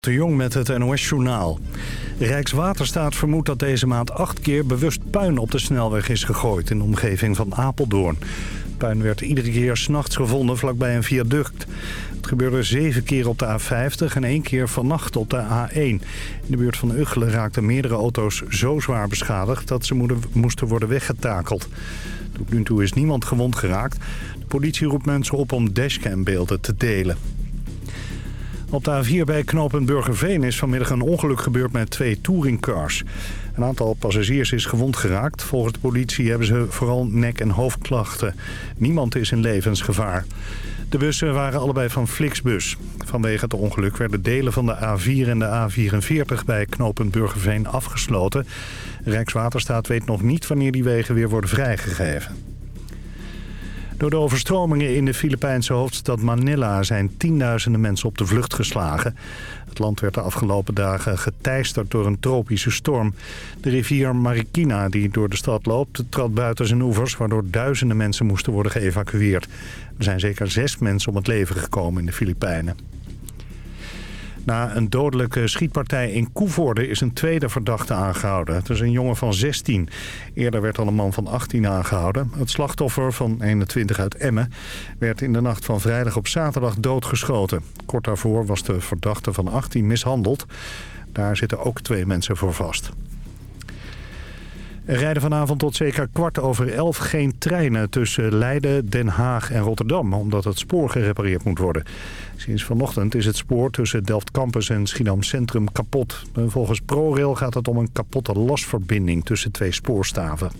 De Jong met het NOS-journaal. Rijkswaterstaat vermoedt dat deze maand acht keer bewust puin op de snelweg is gegooid in de omgeving van Apeldoorn. Puin werd iedere keer s'nachts gevonden vlakbij een viaduct. Het gebeurde zeven keer op de A50 en één keer vannacht op de A1. In de buurt van Uggelen raakten meerdere auto's zo zwaar beschadigd dat ze moesten worden weggetakeld. Tot nu toe is niemand gewond geraakt. De politie roept mensen op om dashcambeelden te delen. Op de A4 bij knooppunt Burgerveen is vanmiddag een ongeluk gebeurd met twee touringcars. Een aantal passagiers is gewond geraakt. Volgens de politie hebben ze vooral nek- en hoofdklachten. Niemand is in levensgevaar. De bussen waren allebei van Flixbus. Vanwege het ongeluk werden delen van de A4 en de A44 bij knooppunt Burgerveen afgesloten. Rijkswaterstaat weet nog niet wanneer die wegen weer worden vrijgegeven. Door de overstromingen in de Filipijnse hoofdstad Manila zijn tienduizenden mensen op de vlucht geslagen. Het land werd de afgelopen dagen geteisterd door een tropische storm. De rivier Marikina die door de stad loopt trad buiten zijn oevers... waardoor duizenden mensen moesten worden geëvacueerd. Er zijn zeker zes mensen om het leven gekomen in de Filipijnen. Na een dodelijke schietpartij in Koevoorde is een tweede verdachte aangehouden. Het is een jongen van 16. Eerder werd al een man van 18 aangehouden. Het slachtoffer van 21 uit Emmen werd in de nacht van vrijdag op zaterdag doodgeschoten. Kort daarvoor was de verdachte van 18 mishandeld. Daar zitten ook twee mensen voor vast. Er rijden vanavond tot zeker kwart over elf geen treinen tussen Leiden, Den Haag en Rotterdam... omdat het spoor gerepareerd moet worden. Sinds vanochtend is het spoor tussen Delft Campus en Schiedam Centrum kapot. Volgens ProRail gaat het om een kapotte lasverbinding tussen twee spoorstaven.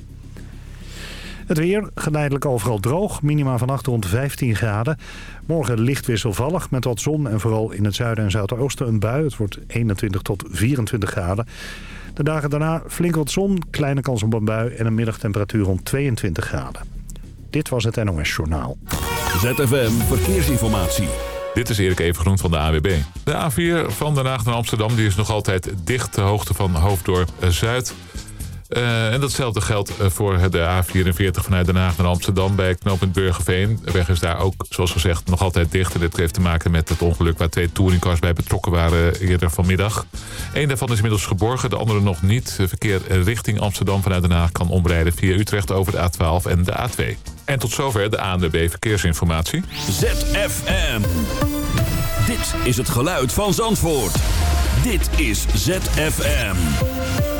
Het weer, geleidelijk overal droog. Minima vannacht rond 15 graden. Morgen licht wisselvallig met wat zon en vooral in het zuiden en zuidoosten een bui. Het wordt 21 tot 24 graden. De dagen daarna flink wat zon, kleine kans op een bui en een middagtemperatuur rond 22 graden. Dit was het NOS Journaal. ZFM Verkeersinformatie. Dit is Erik Evengroen van de AWB. De A4 van Den Haag naar Amsterdam die is nog altijd dicht... de hoogte van Hoofddorp Zuid... Uh, en datzelfde geldt eh, voor de A44 vanuit Den Haag naar Amsterdam bij knooppunt Burgerveen. De weg is daar ook, zoals gezegd, nog altijd dicht. En dit heeft te maken met het ongeluk waar twee touringcars bij betrokken waren eerder vanmiddag. Eén daarvan is inmiddels geborgen, de andere nog niet. Verkeer richting Amsterdam vanuit Den Haag kan omrijden via Utrecht over de A12 en de A2. En tot zover de ANWB Verkeersinformatie. ZFM. Dit is het geluid van Zandvoort. Dit is ZFM.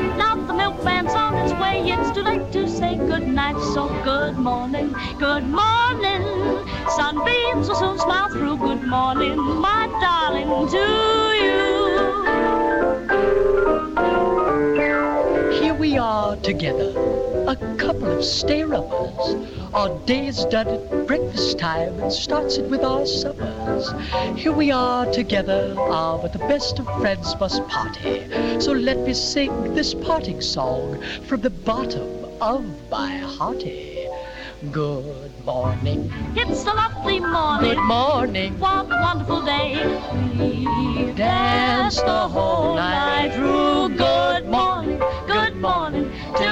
Now on his way. It's too late to say good night. So good morning, good morning. Sunbeams will soon smile through. Good morning, my darling, to you. We are together, a couple of stay-uppers. Our day is done at breakfast time and starts it with our suppers. Here we are together, ah, but the best of friends must party. So let me sing this parting song from the bottom of my hearty. Good morning. It's a lovely morning. Good morning. What a wonderful day. We danced the whole night through.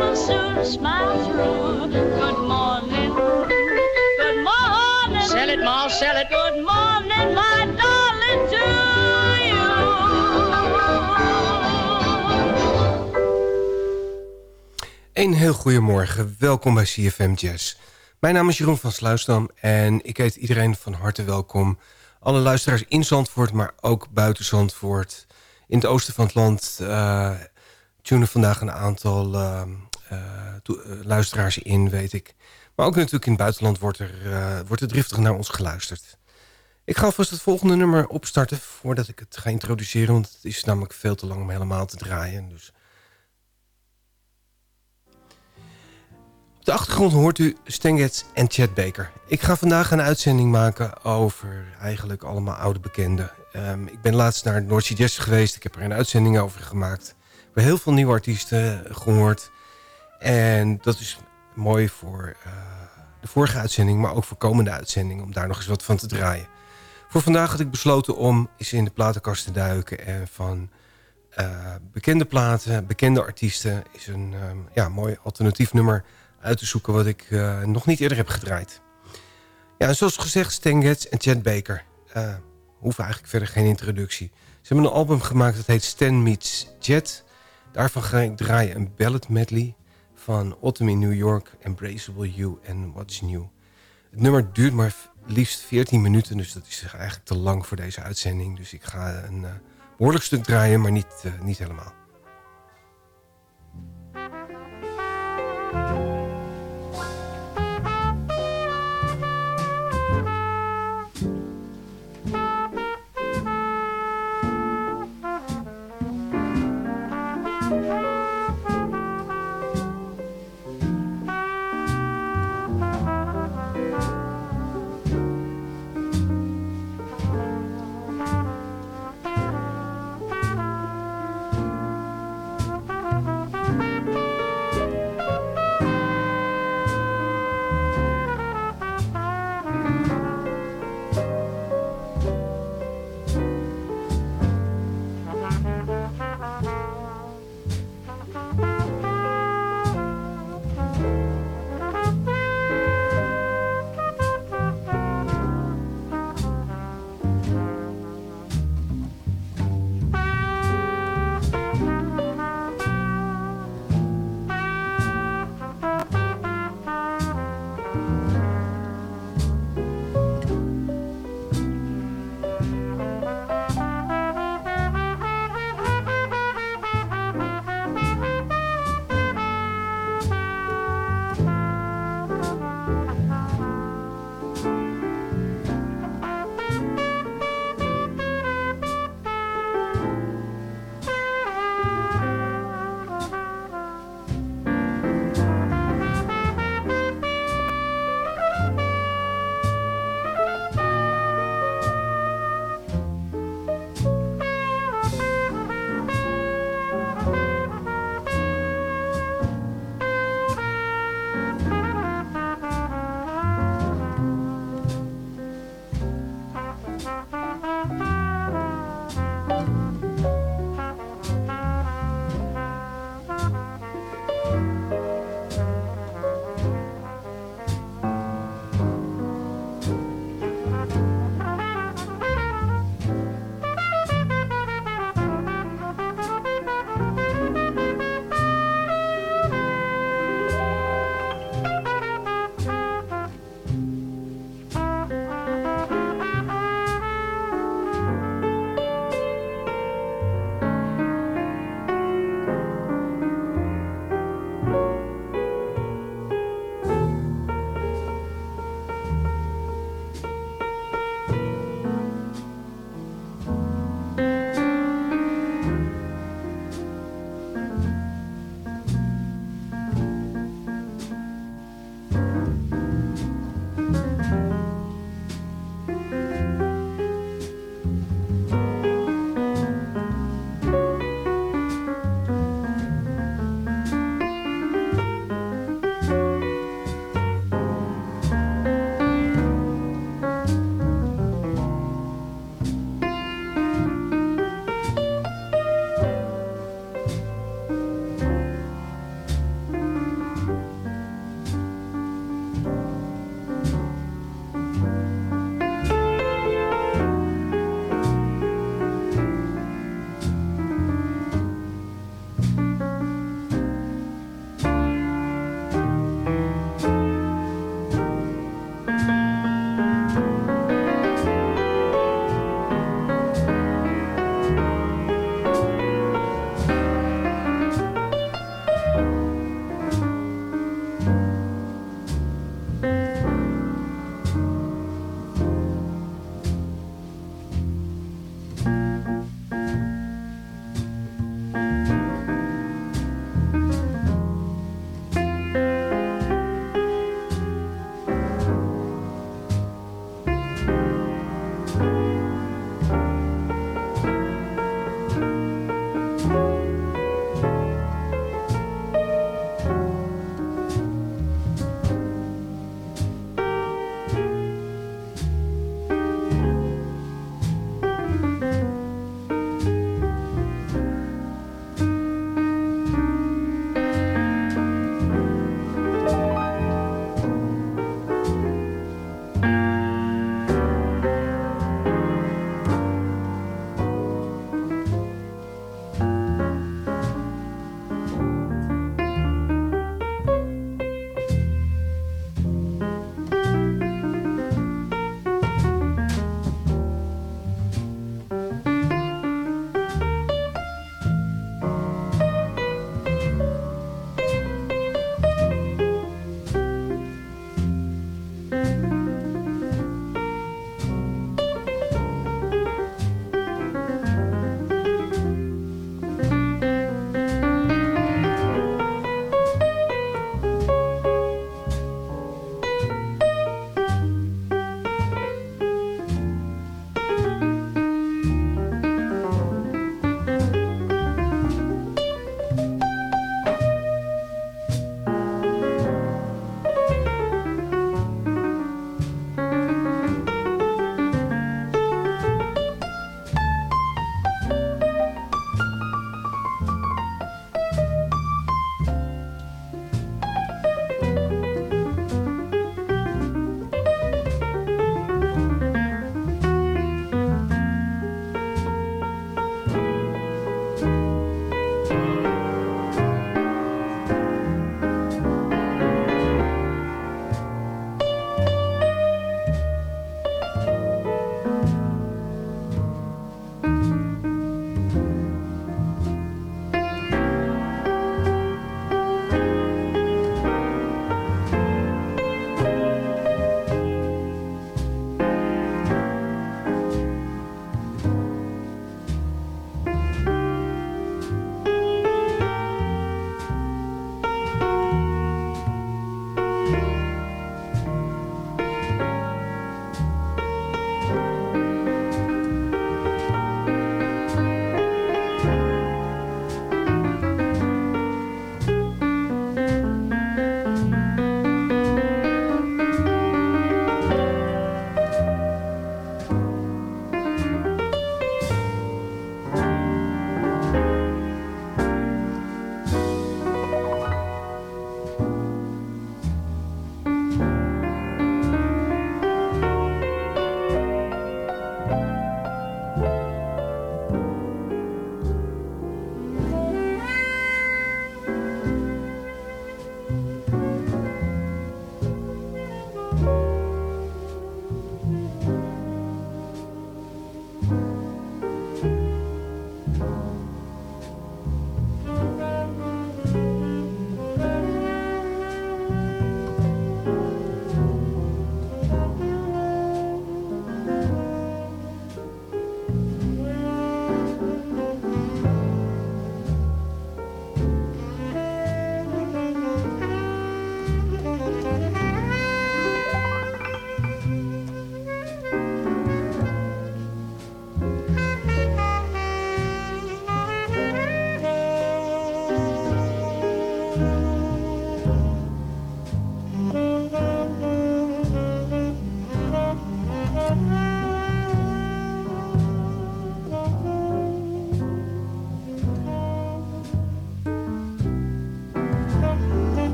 will soon smile through. Good morning. Good morning. Sell it, Ma, sell it. Good morning, my darling, to Een heel goedemorgen, welkom bij CFM Jazz. Mijn naam is Jeroen van Sluisdam en ik heet iedereen van harte welkom. Alle luisteraars in Zandvoort, maar ook buiten Zandvoort. In het oosten van het land uh, tunen vandaag een aantal luisteraars in, weet ik. Maar ook natuurlijk in het buitenland wordt er, wordt er driftig naar ons geluisterd. Ik ga alvast het volgende nummer opstarten voordat ik het ga introduceren. Want het is namelijk veel te lang om helemaal te draaien. Dus Op de achtergrond hoort u Stengets en Chad Baker. Ik ga vandaag een uitzending maken over eigenlijk allemaal oude bekenden. Um, ik ben laatst naar Jazz geweest. Ik heb er een uitzending over gemaakt. We hebben heel veel nieuwe artiesten gehoord. En dat is mooi voor uh, de vorige uitzending, maar ook voor komende uitzendingen... om daar nog eens wat van te draaien. Voor vandaag had ik besloten om eens in de platenkast te duiken... en van uh, bekende platen, bekende artiesten... is een um, ja, mooi alternatief nummer uit te zoeken wat ik uh, nog niet eerder heb gedraaid. Ja, zoals gezegd, Stan en Chad Baker. Uh, hoeven eigenlijk verder geen introductie. Ze hebben een album gemaakt dat heet Stan Meets Jet. Daarvan ga ik draaien een ballad medley van Autumn in New York, Embraceable You en What's New. Het nummer duurt maar liefst 14 minuten, dus dat is eigenlijk te lang voor deze uitzending. Dus ik ga een uh, behoorlijk stuk draaien, maar niet, uh, niet helemaal.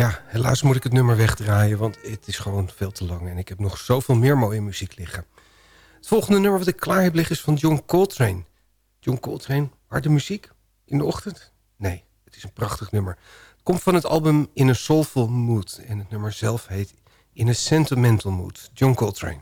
Ja, helaas moet ik het nummer wegdraaien, want het is gewoon veel te lang. En ik heb nog zoveel meer mooie muziek liggen. Het volgende nummer wat ik klaar heb liggen is van John Coltrane. John Coltrane, harde muziek in de ochtend? Nee, het is een prachtig nummer. Het komt van het album In a Soulful Mood. En het nummer zelf heet In a Sentimental Mood. John Coltrane.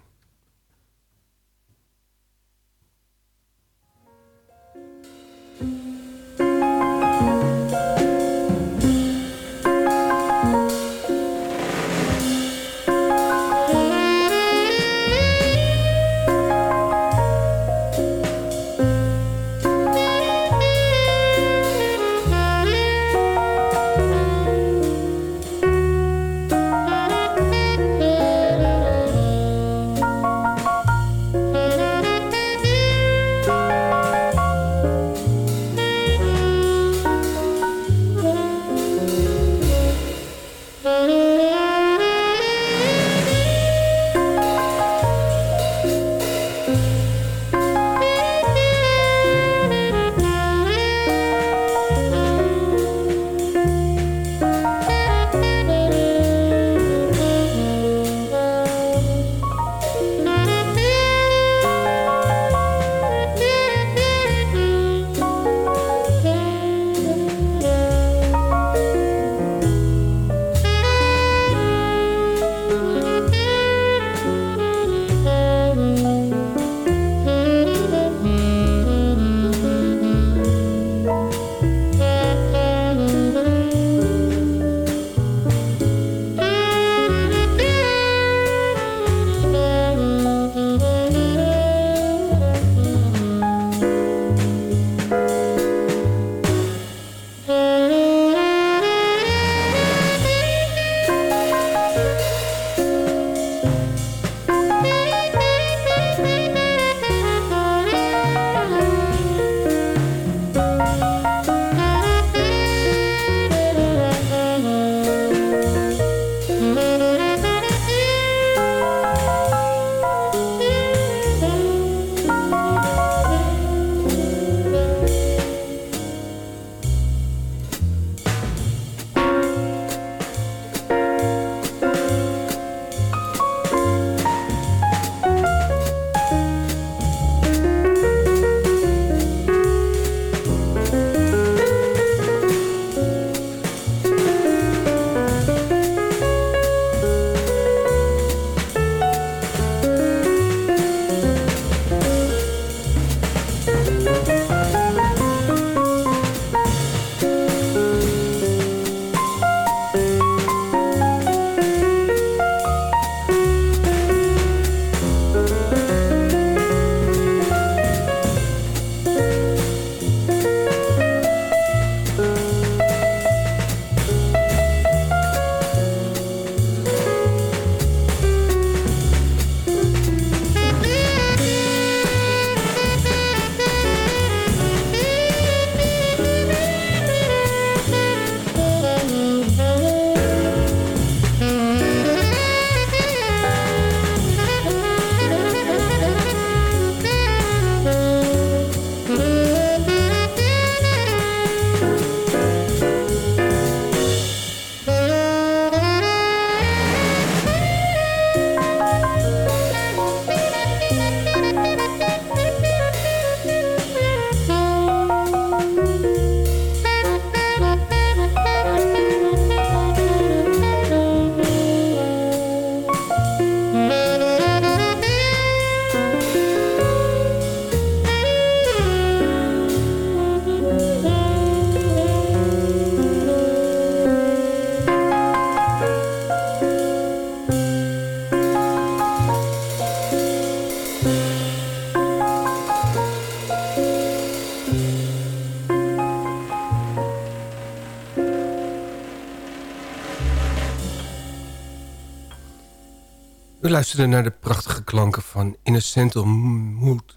We luisterden naar de prachtige klanken van In a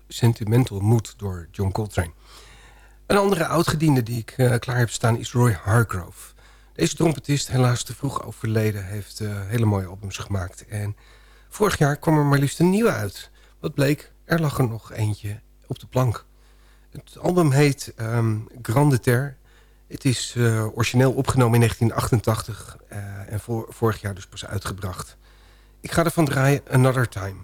Sentimental Mood door John Coltrane. Een andere oudgediende die ik uh, klaar heb staan is Roy Hargrove. Deze trompetist, helaas te vroeg overleden, heeft uh, hele mooie albums gemaakt. En vorig jaar kwam er maar liefst een nieuwe uit. Wat bleek, er lag er nog eentje op de plank. Het album heet um, Grande Terre Het is uh, origineel opgenomen in 1988 uh, en voor, vorig jaar dus pas uitgebracht. Ik ga ervan draaien Another Time.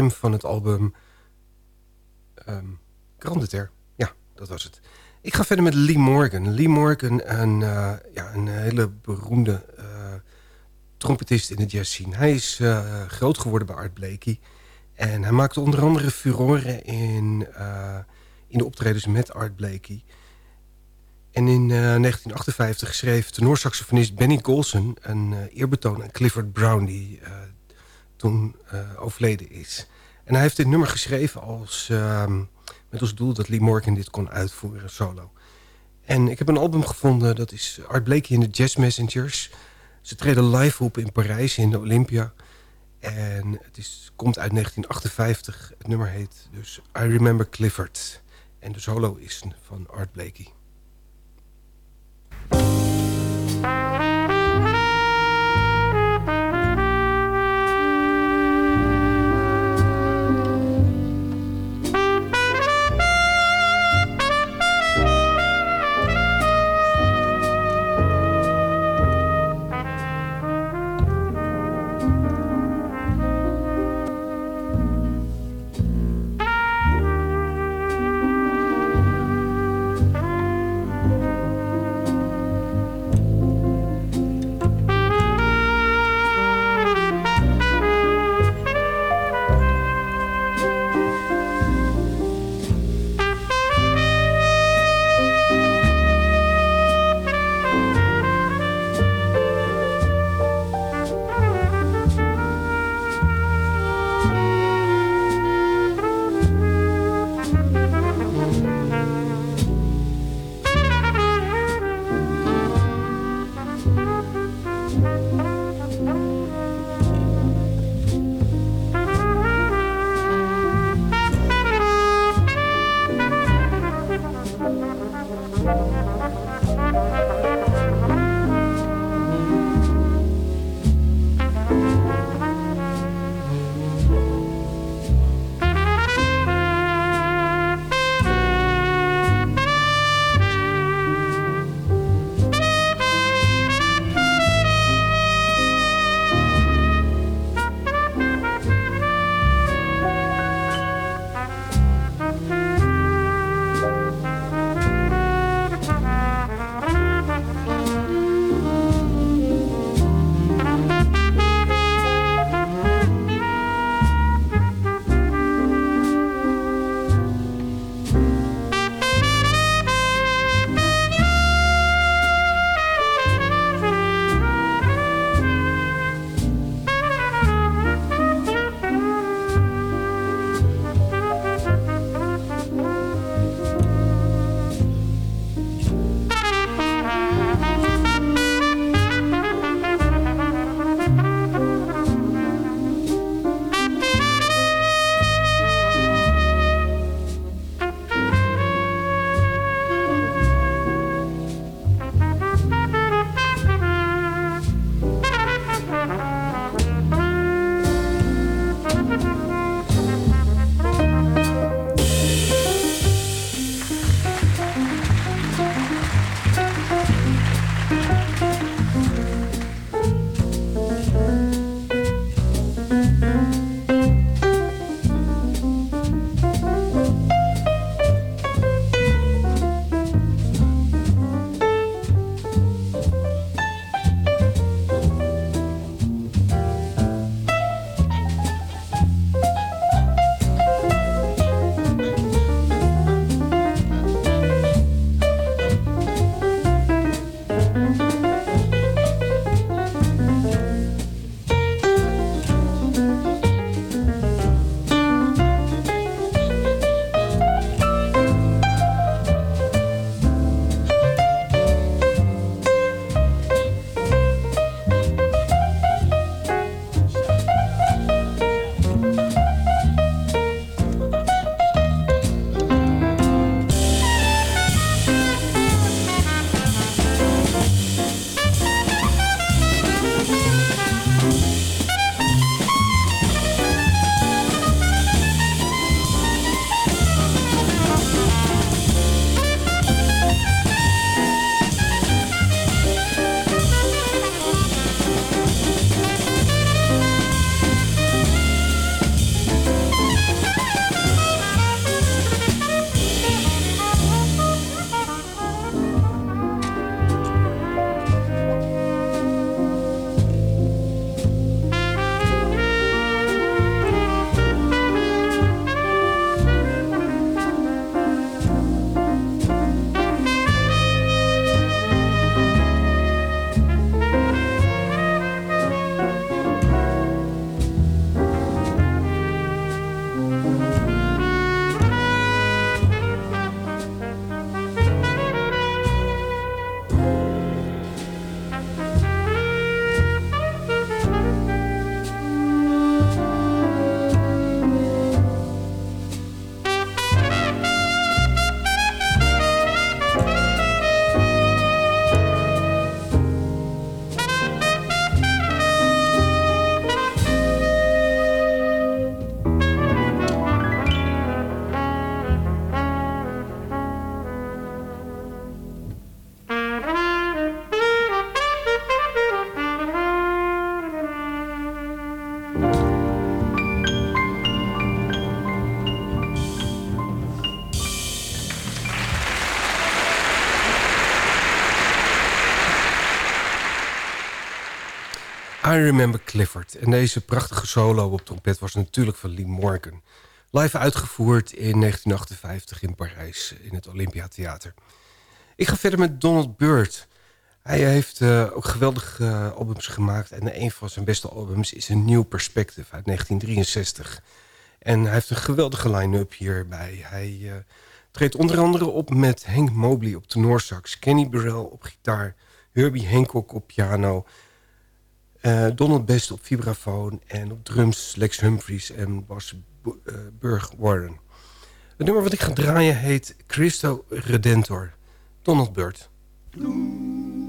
Van het album um, Grande Ter. Ja, dat was het. Ik ga verder met Lee Morgan. Lee Morgan, een, uh, ja, een hele beroemde uh, trompetist in de jazz scene. Hij is uh, groot geworden bij Art Blakey. En hij maakte onder andere furoren in, in de optredens met Art Blakey. En in 1958 schreef tenorsaxofonist Benny Golson een eerbetoon aan Clifford Brown... die toen overleden is. En hij heeft dit nummer geschreven als, uh, met als doel dat Lee Morgan dit kon uitvoeren solo. En ik heb een album gevonden, dat is Art Blakey en de Jazz Messengers. Ze treden live op in Parijs in de Olympia. En het is, komt uit 1958. Het nummer heet dus I Remember Clifford. En de solo is van Art Blakey. I Remember Clifford. En deze prachtige solo op trompet was natuurlijk van Lee Morgan. Live uitgevoerd in 1958 in Parijs, in het Olympiatheater. Ik ga verder met Donald Byrd. Hij heeft uh, ook geweldige uh, albums gemaakt. En een van zijn beste albums is een New Perspective uit 1963. En hij heeft een geweldige line-up hierbij. Hij uh, treedt onder andere op met Hank Mobley op tenorsax... Kenny Burrell op gitaar, Herbie Hancock op piano... Uh, Donald Best op vibrafoon en op drums Lex Humphries en Bas uh, Burg Warren. Het nummer wat ik ga draaien heet Christo Redentor. Donald Byrd. Donald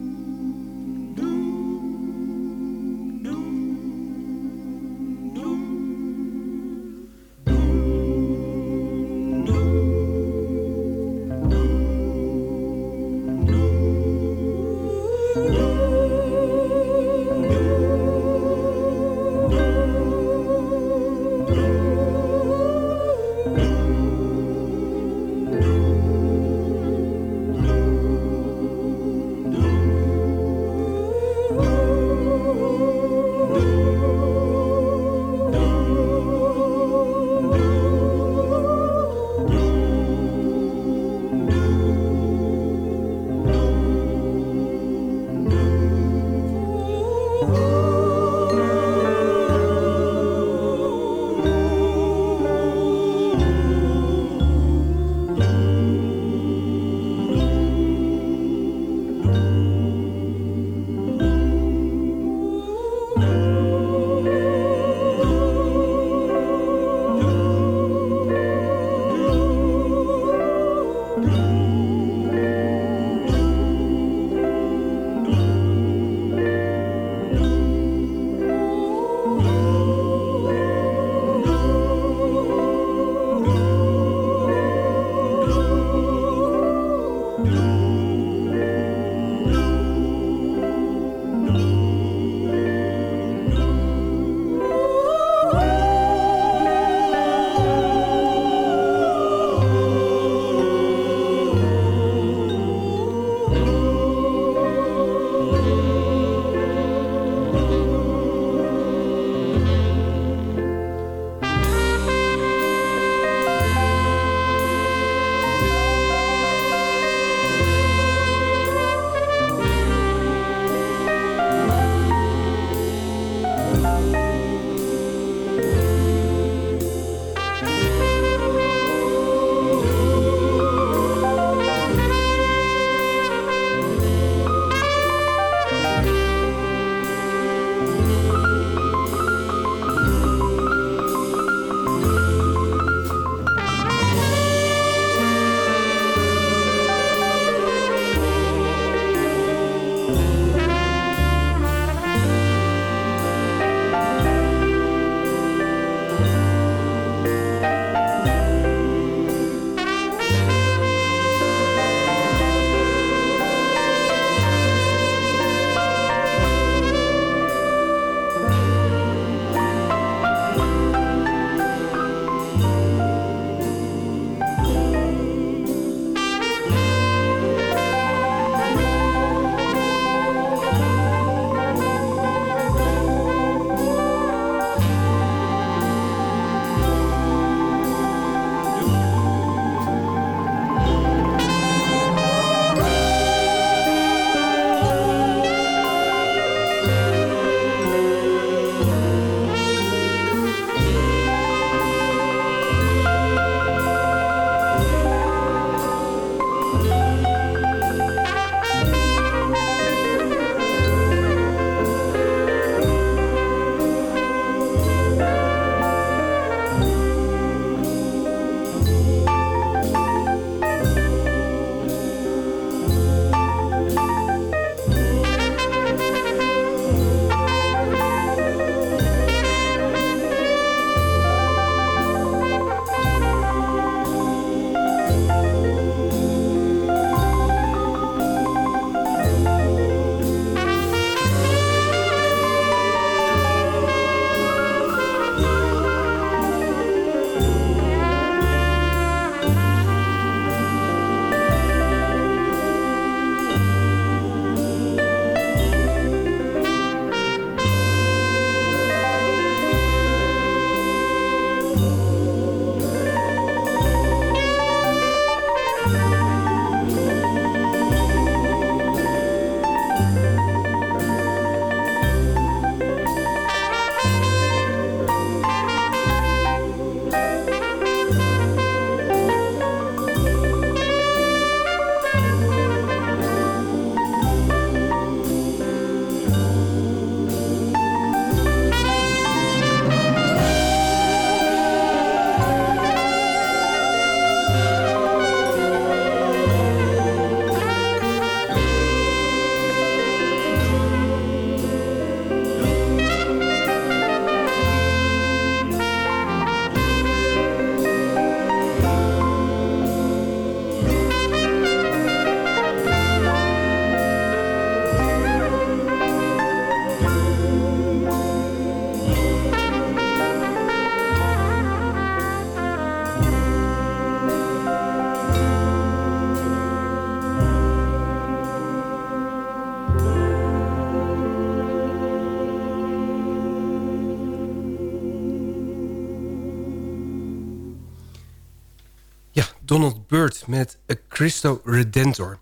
Met A Christo Redentor.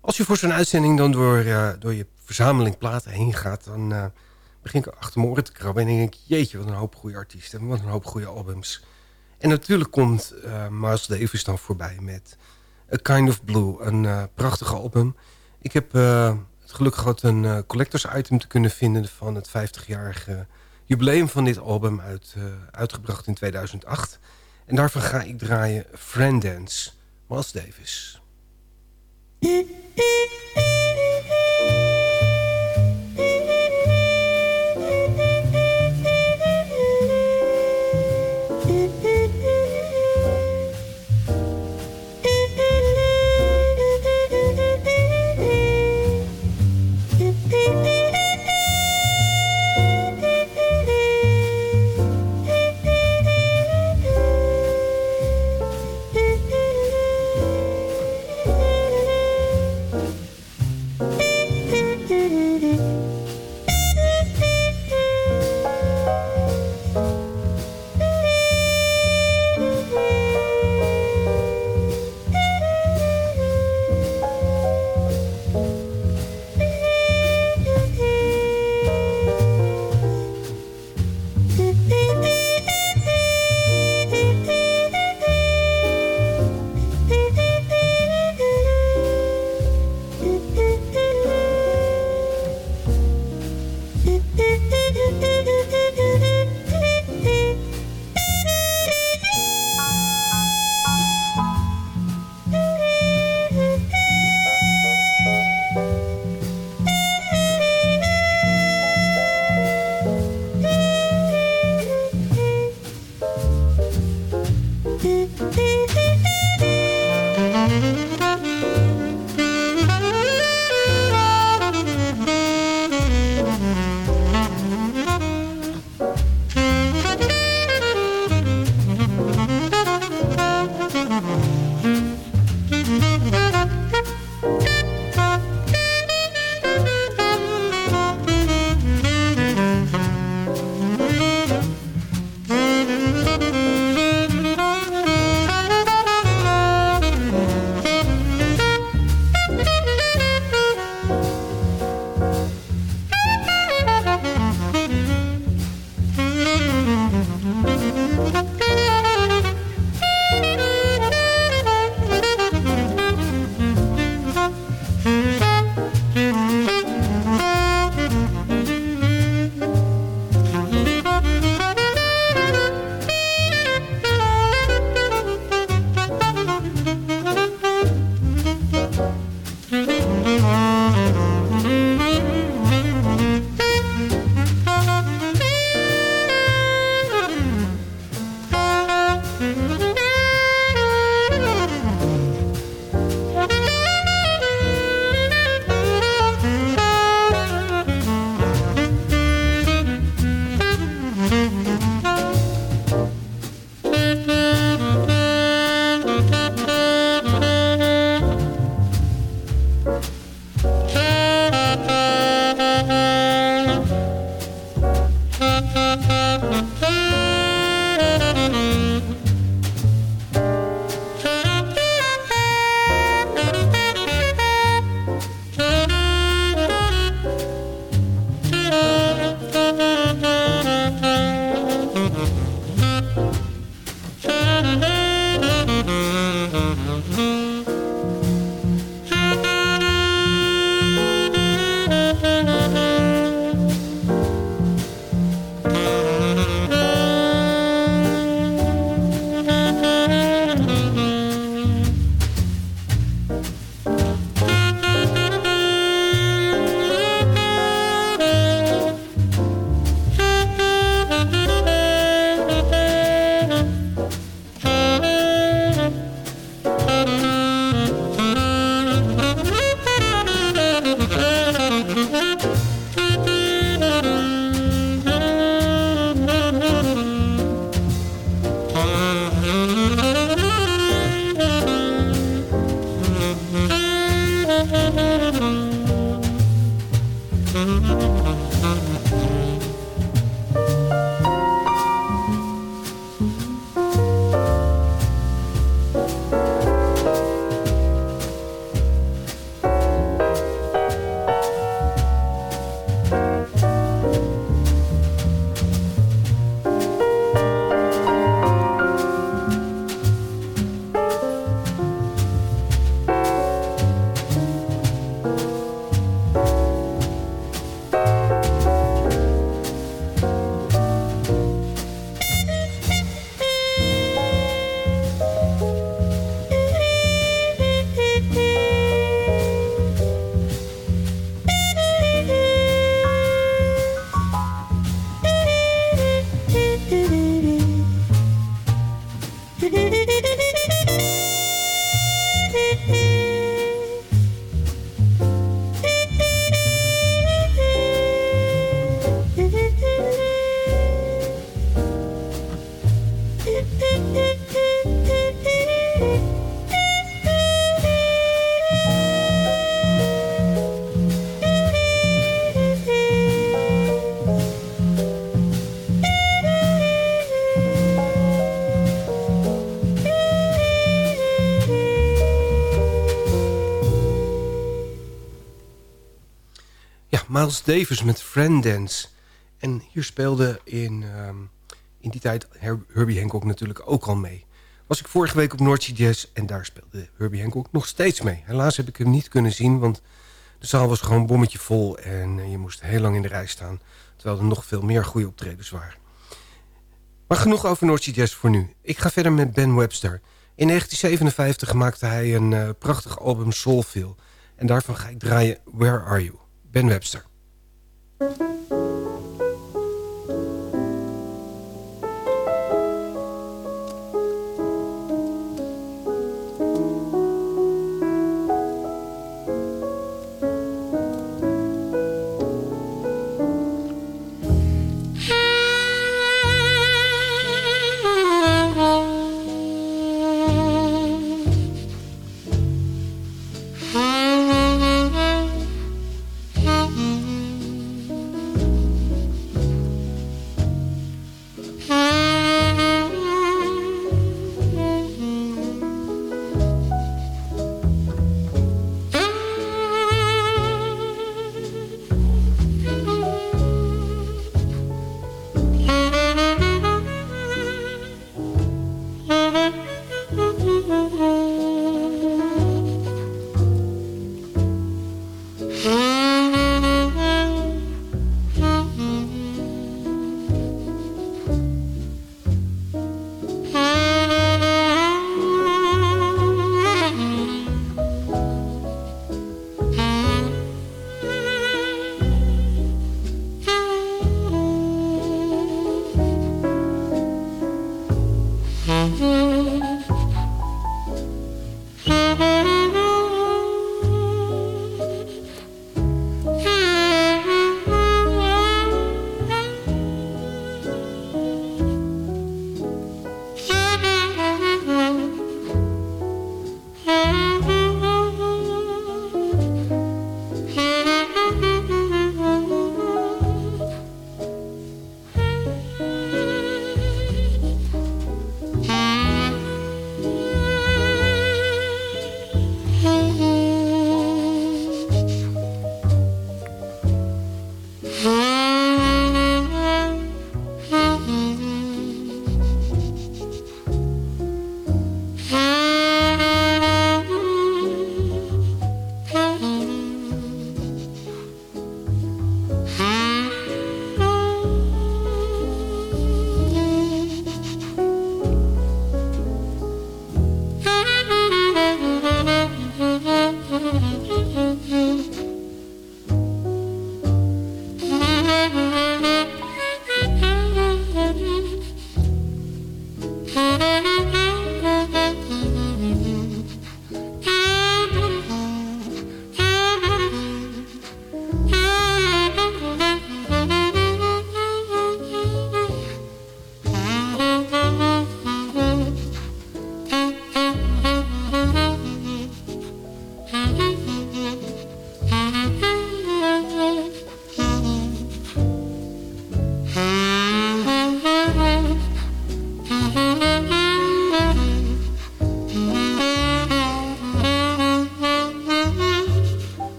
Als je voor zo'n uitzending dan door, uh, door je verzameling platen heen gaat... dan uh, begin ik achter mijn oren te krabben en denk ik... jeetje, wat een hoop goede artiesten, wat een hoop goede albums. En natuurlijk komt uh, Miles Davis dan voorbij met A Kind of Blue, een prachtige album. Ik heb het geluk gehad een collectors item te kunnen vinden... van het 50-jarige jubileum van dit album, uit, uitgebracht in 2008... En daarvan ga ik draaien Friendance, Miles Davis. Miles Davis met Friend Dance. En hier speelde in, ehm, in die tijd Herbie Hancock natuurlijk ook al mee. Was ik vorige week op Noordse Jazz en daar speelde Herbie Hancock nog steeds mee. Helaas heb ik hem niet kunnen zien, want de zaal was gewoon bommetje vol... en eh, je moest heel lang in de rij staan, terwijl er nog veel meer goede optredens waren. Maar genoeg over Noordse Jazz voor nu. Ik ga verder met Ben Webster. In 1957 maakte hij een uh, prachtig album Soulfeel... En daarvan ga ik draaien Where Are You? Ben Webster. Thank you.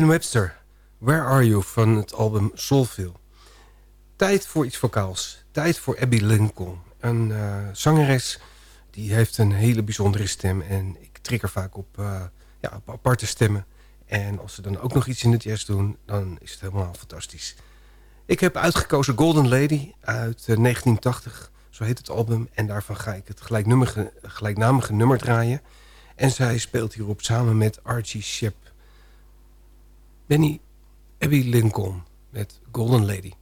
Ben Webster. Where Are You van het album Soulville. Tijd voor iets vocaals. Tijd voor Abby Lincoln. Een uh, zangeres die heeft een hele bijzondere stem. En ik trigger vaak op, uh, ja, op aparte stemmen. En als ze dan ook nog iets in het jazz doen, dan is het helemaal fantastisch. Ik heb uitgekozen Golden Lady uit 1980. Eh, Zo heet het album. En daarvan ga ik het gelijknamige nummer draaien. En zij speelt hierop samen met Archie Shep. Benny Abby Lincoln met Golden Lady.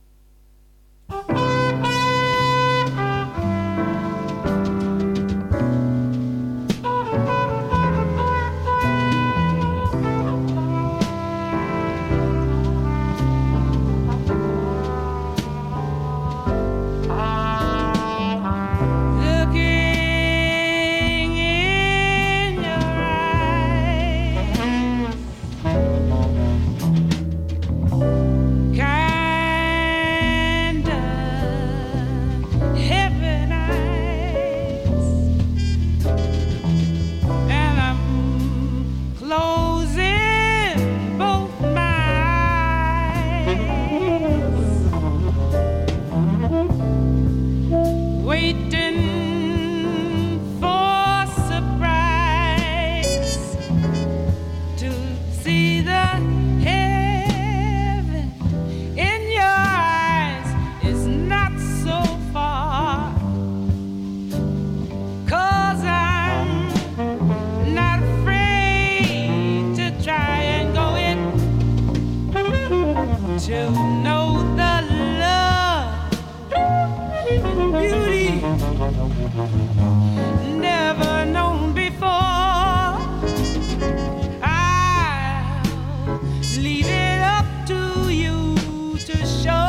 leave it up to you to show.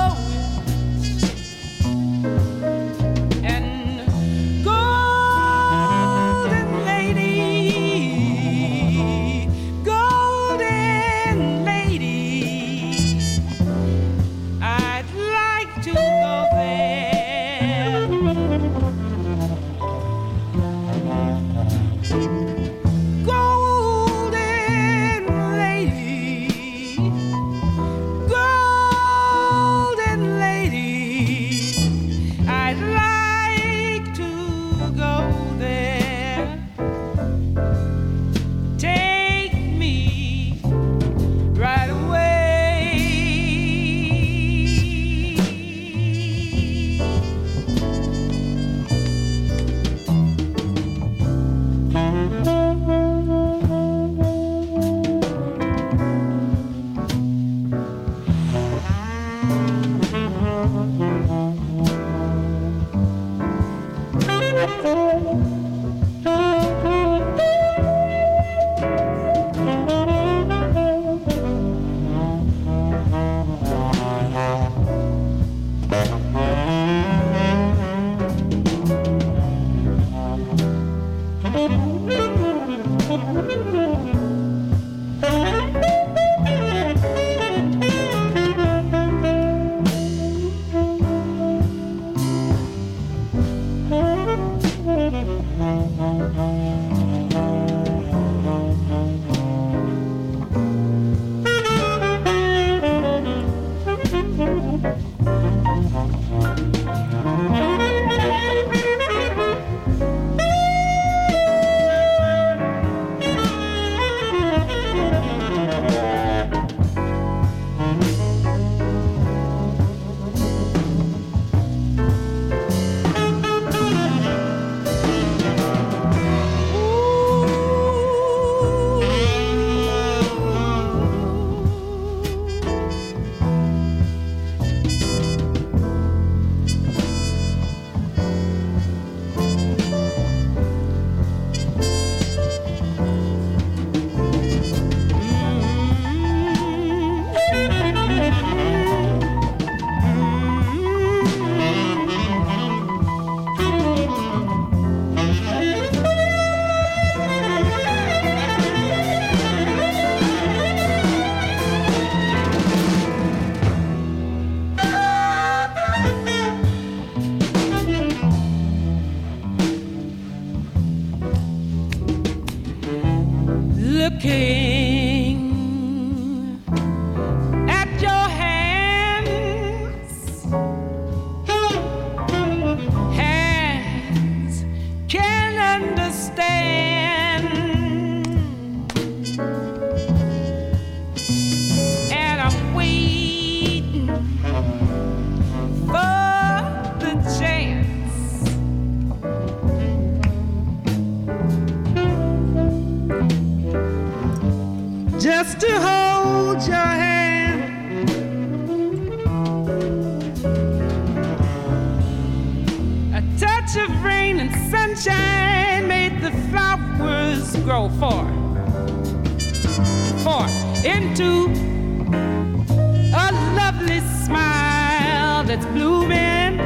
That's blooming.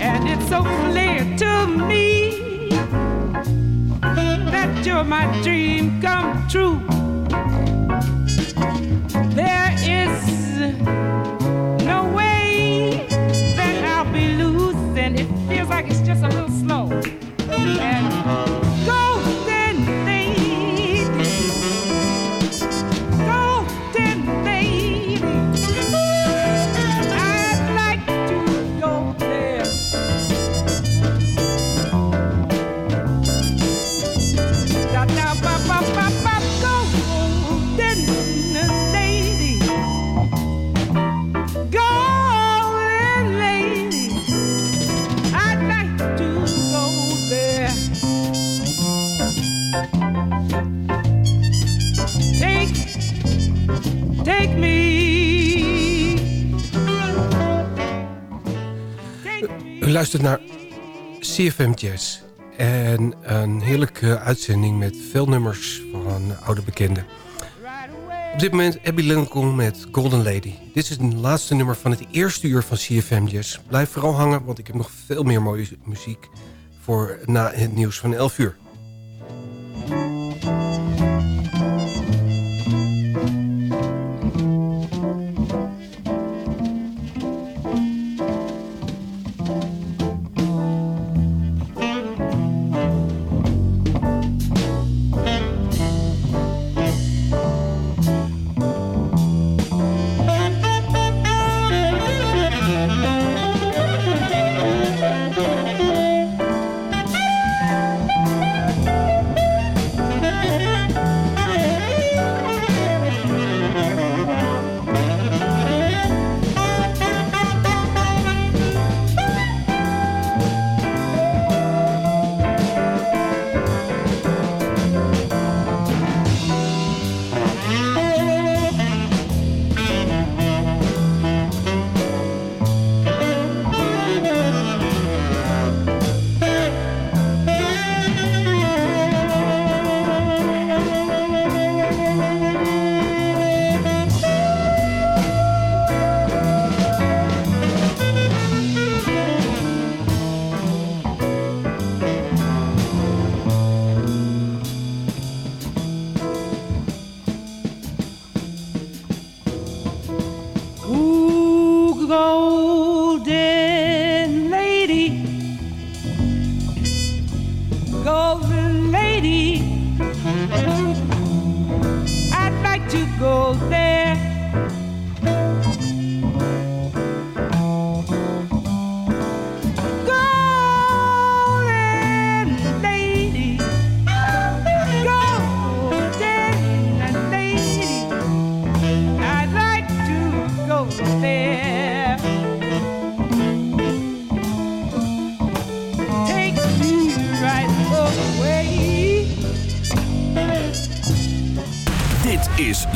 And it's so clear to me that you're my dream come true. There is no way that I'll be losing. It feels like it's just a little slow. And luistert naar CFM Jazz. En een heerlijke uitzending met veel nummers van oude bekenden. Op dit moment Abby Lincoln met Golden Lady. Dit is het laatste nummer van het eerste uur van CFM Jazz. Blijf vooral hangen, want ik heb nog veel meer mooie muziek... voor na het nieuws van 11 uur.